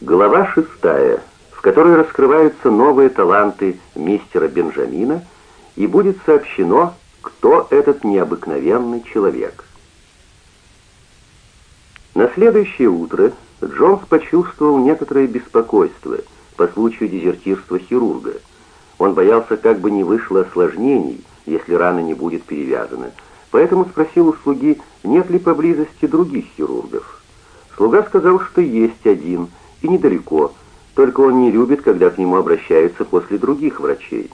Глава шестая, в которой раскрываются новые таланты мистера Бенджамина и будет сообщено, кто этот необыкновенный человек. На следующее утро Джонс почувствовал некоторое беспокойство по случаю дезертирства хирурга. Он боялся, как бы не вышло осложнений, если рана не будет перевязана, поэтому спросил у слуги, нет ли поблизости других хирургов. Слуга сказал, что есть один, и недалеко, только он не любит, когда к нему обращаются после других врачей.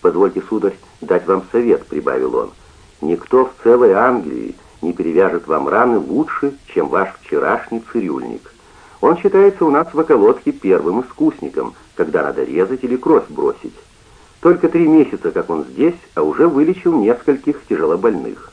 «Позвольте, сударь, дать вам совет», — прибавил он. «Никто в целой Англии не перевяжет вам раны лучше, чем ваш вчерашний цирюльник. Он считается у нас в околотке первым искусником, когда надо резать или кровь бросить. Только три месяца, как он здесь, а уже вылечил нескольких тяжелобольных».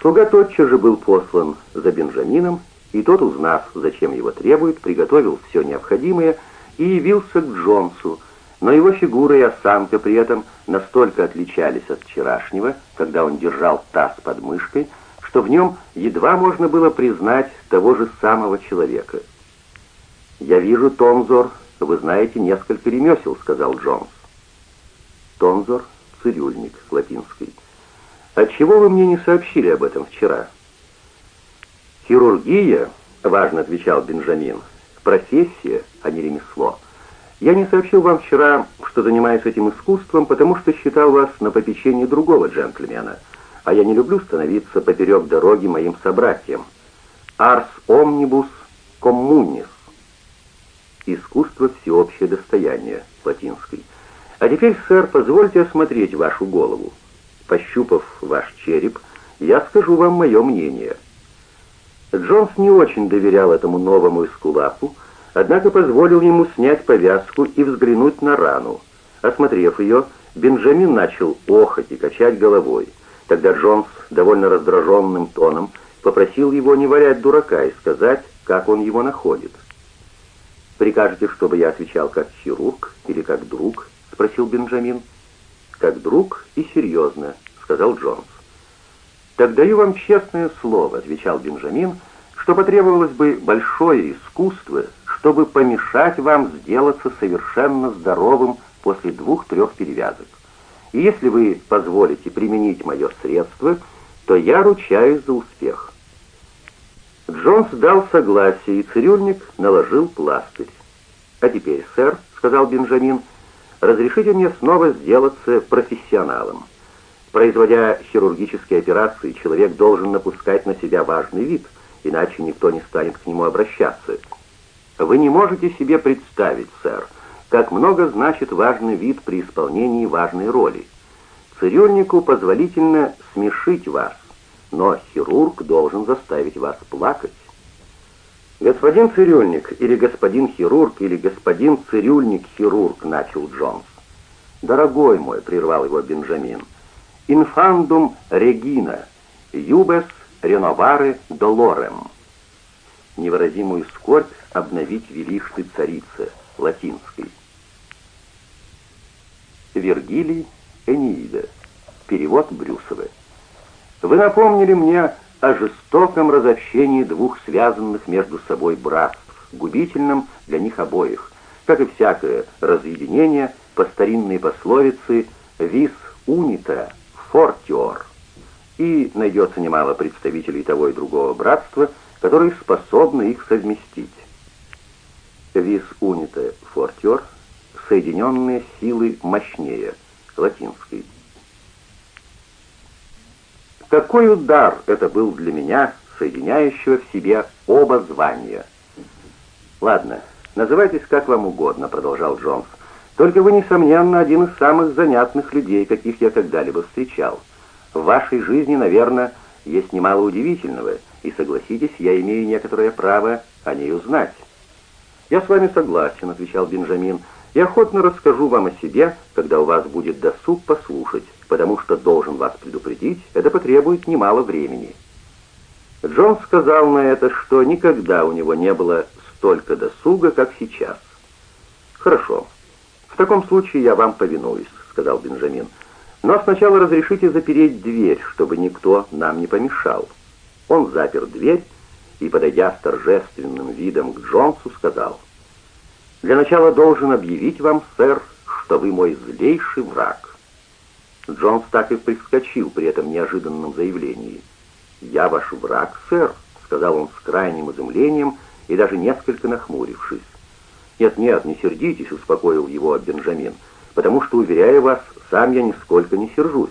Слуга тотчас же был послан за Бенджамином и тот, узнав, зачем его требуют, приготовил все необходимое и явился к Джонсу, но его фигура и осанка при этом настолько отличались от вчерашнего, когда он держал таз под мышкой, что в нем едва можно было признать того же самого человека. «Я вижу, Тонзор, вы знаете несколько ремесел», — сказал Джонс. Тонзор — цирюльник, латинский. «Отчего вы мне не сообщили об этом вчера?» «Хирургия», — важно отвечал Бенджамин, — «профессия, а не ремесло. Я не сообщил вам вчера, что занимаюсь этим искусством, потому что считал вас на попечении другого джентльмена, а я не люблю становиться поперек дороги моим собратьям. Ars omnibus communis. Искусство всеобщее достояние, латинский. А теперь, сэр, позвольте осмотреть вашу голову. Пощупав ваш череп, я скажу вам мое мнение». Джонс не очень доверял этому новому эскулапу, однако позволил ему снять повязку и взглянуть на рану. Осмотрев ее, Бенджамин начал охать и качать головой. Тогда Джонс довольно раздраженным тоном попросил его не валять дурака и сказать, как он его находит. «Прикажете, чтобы я отвечал как хирург или как друг?» — спросил Бенджамин. «Как друг и серьезно», — сказал Джонс. «Так даю вам честное слово», — отвечал Бенджамин, «что потребовалось бы большое искусство, чтобы помешать вам сделаться совершенно здоровым после двух-трех перевязок. И если вы позволите применить мое средство, то я ручаюсь за успех». Джонс дал согласие, и цирюльник наложил пластырь. «А теперь, сэр», — сказал Бенджамин, — «разрешите мне снова сделаться профессионалом». Производя хирургические операции, человек должен напускать на себя важный вид, иначе никто не станет к нему обращаться. Вы не можете себе представить, сэр, как много значит важный вид при исполнении важной роли. Цирюльнику позволительно смешить вас, но хирург должен заставить вас плакать. «Господин цирюльник, или господин хирург, или господин цирюльник-хирург», — начал Джонс. «Дорогой мой», — прервал его Бенджамин, — Инфандум регина, юбес реноваре долорем. Невыразимую скорбь обновить велишь ты, царица, латинской. Вергилий, Энеида. Перевод Брюсова. Вы напомнили мне о жестоком разобщении двух связанных между собой братств, губительном для них обоих, как и всякое разъединение по старинной пословице «vis unita» фортиор. И найдется немало представителей того и другого братства, которые способны их совместить. Вис унита фортиор — соединенные силы мощнее, латинский. Какой удар это был для меня, соединяющего в себе оба звания. «Ладно, называйтесь как вам угодно», — продолжал Джонс. Только вы, несомненно, один из самых занятных людей, каких я когда-либо встречал. В вашей жизни, наверное, есть немало удивительного, и, согласитесь, я имею некоторое право о ней узнать». «Я с вами согласен», — отвечал Бенджамин, «и охотно расскажу вам о себе, когда у вас будет досуг послушать, потому что должен вас предупредить, это потребует немало времени». Джон сказал на это, что никогда у него не было столько досуга, как сейчас. «Хорошо», «В таком случае я вам повинуюсь», — сказал Бенджамин. «Но сначала разрешите запереть дверь, чтобы никто нам не помешал». Он запер дверь и, подойдя с торжественным видом к Джонсу, сказал, «Для начала должен объявить вам, сэр, что вы мой злейший враг». Джонс так и прискочил при этом неожиданном заявлении. «Я ваш враг, сэр», — сказал он с крайним изумлением и даже несколько нахмурившись. «Нет-нет, не сердитесь», — успокоил его Бенджамин, «потому что, уверяю вас, сам я нисколько не сержусь.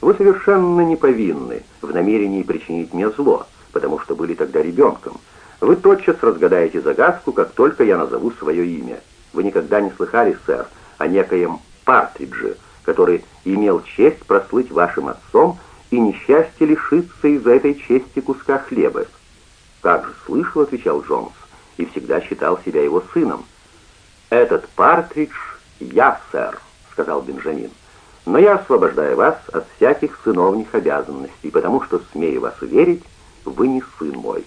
Вы совершенно не повинны в намерении причинить мне зло, потому что были тогда ребенком. Вы тотчас разгадаете загадку, как только я назову свое имя. Вы никогда не слыхали, сэр, о некоем Партридже, который имел честь прослыть вашим отцом и несчастье лишиться из-за этой чести куска хлеба. «Как же слышал», — отвечал Джонс, — «и всегда считал себя его сыном». «Этот Партридж я, сэр», — сказал Бенджамин. «Но я освобождаю вас от всяких сыновних обязанностей, потому что, смею вас уверить, вы не сын мой».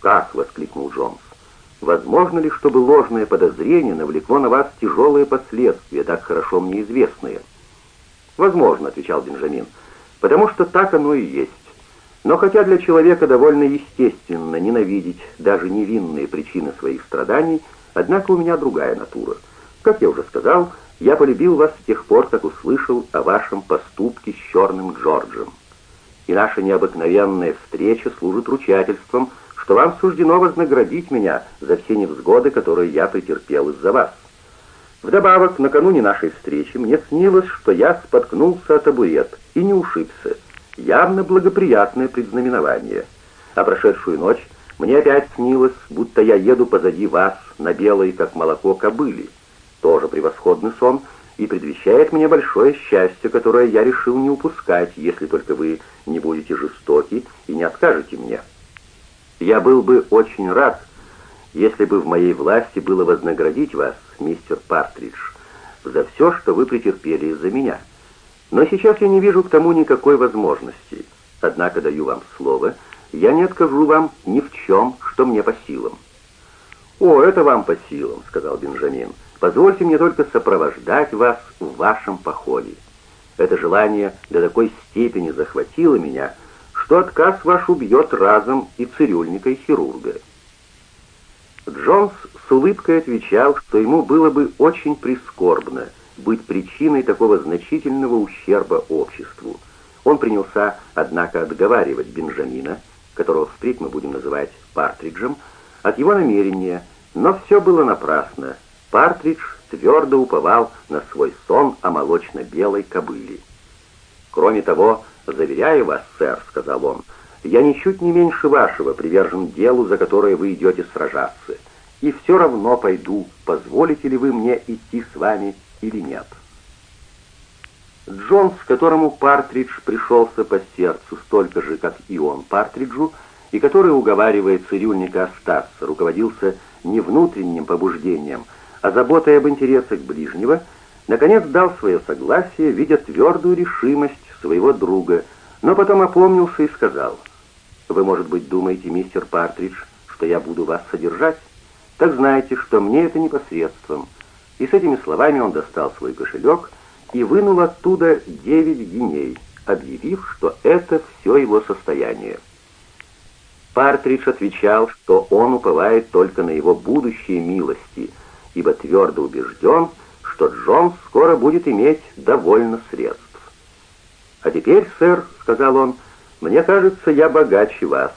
«Как?» — воскликнул Джонс. «Возможно ли, чтобы ложное подозрение навлекло на вас тяжелые последствия, так хорошо мне известные?» «Возможно», — отвечал Бенджамин, — «потому что так оно и есть. Но хотя для человека довольно естественно ненавидеть даже невинные причины своих страданий, однако у меня другая натура. Как я уже сказал, я полюбил вас с тех пор, как услышал о вашем поступке с черным Джорджем и наша необыкновенная встреча служит ручательством, что вам суждено вознаградить меня за все невзгоды, которые я претерпел из-за вас. Вдобавок, накануне нашей встречи мне снилось, что я споткнулся о табурет и не ушибся. Явно благоприятное предзнаменование. А прошедшую ночь мне опять снилось, будто я еду позади вас на белой, как молоко, кобыли. Тоже превосходный сон — и предвещает мне большое счастье, которое я решил не упускать, если только вы не будете жестоки и не откажете мне. Я был бы очень рад, если бы в моей власти было вознаградить вас, мистер Партридж, за все, что вы претерпели из-за меня. Но сейчас я не вижу к тому никакой возможности. Однако даю вам слово, я не откажу вам ни в чем, что мне по силам». «О, это вам по силам», — сказал Бенджамин. Позвольте мне только сопровождать вас в вашем походе. Это желание до такой степени захватило меня, что отказ ваш убьет разом и цирюльника, и хирурга». Джонс с улыбкой отвечал, что ему было бы очень прискорбно быть причиной такого значительного ущерба обществу. Он принялся, однако, отговаривать Бенджамина, которого впредь мы будем называть Партриджем, от его намерения, но все было напрасно, Партридж твердо уповал на свой сон о молочно-белой кобыле. «Кроме того, заверяю вас, сэр», — сказал он, — «я ничуть не меньше вашего привержен делу, за которое вы идете сражаться, и все равно пойду, позволите ли вы мне идти с вами или нет». Джонс, которому Партридж пришелся по сердцу столько же, как и он Партриджу, и который, уговаривая цирюльника остаться, руководился не внутренним побуждением, а заботой об интересах ближнего, наконец дал свое согласие, видя твердую решимость своего друга, но потом опомнился и сказал, «Вы, может быть, думаете, мистер Партридж, что я буду вас содержать? Так знаете, что мне это непосредством». И с этими словами он достал свой кошелек и вынул оттуда девять гиней, объявив, что это все его состояние. Партридж отвечал, что он уповает только на его будущие милости – ибо твердо убежден, что Джонс скоро будет иметь довольно средств. «А теперь, сэр», — сказал он, — «мне кажется, я богаче вас,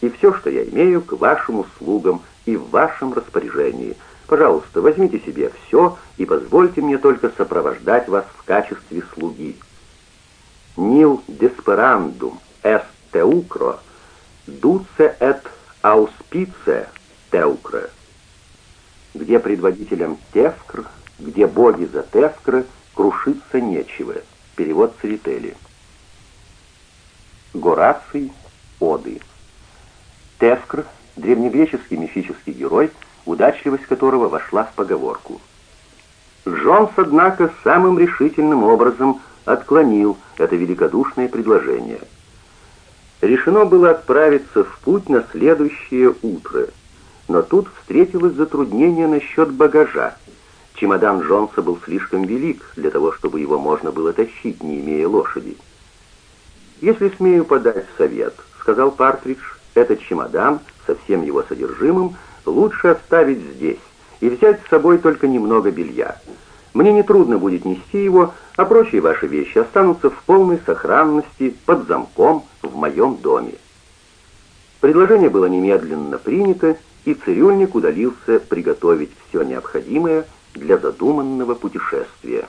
и все, что я имею, к вашим услугам и в вашем распоряжении. Пожалуйста, возьмите себе все и позвольте мне только сопровождать вас в качестве слуги». «Нил desperandum est teucro, duce et auspice teucro» где предводителям Тевкр, где боги за Тевкры, крушиться нечего. Перевод Церетели. Гораций, Оды. Тевкр — древнегреческий мифический герой, удачливость которого вошла в поговорку. Джонс, однако, самым решительным образом отклонил это великодушное предложение. Решено было отправиться в путь на следующее утро — но тут встретилось затруднение насчет багажа. Чемодан Джонса был слишком велик для того, чтобы его можно было тащить, не имея лошади. «Если смею подать совет», — сказал Партридж, — Этот чемодан со всем его содержимым лучше оставить здесь и взять с собой только немного белья. Мне не трудно будет нести его, а прочие ваши вещи останутся в полной сохранности под замком в моем доме. Предложение было немедленно принято, и цирюльник удалился приготовить все необходимое для задуманного путешествия.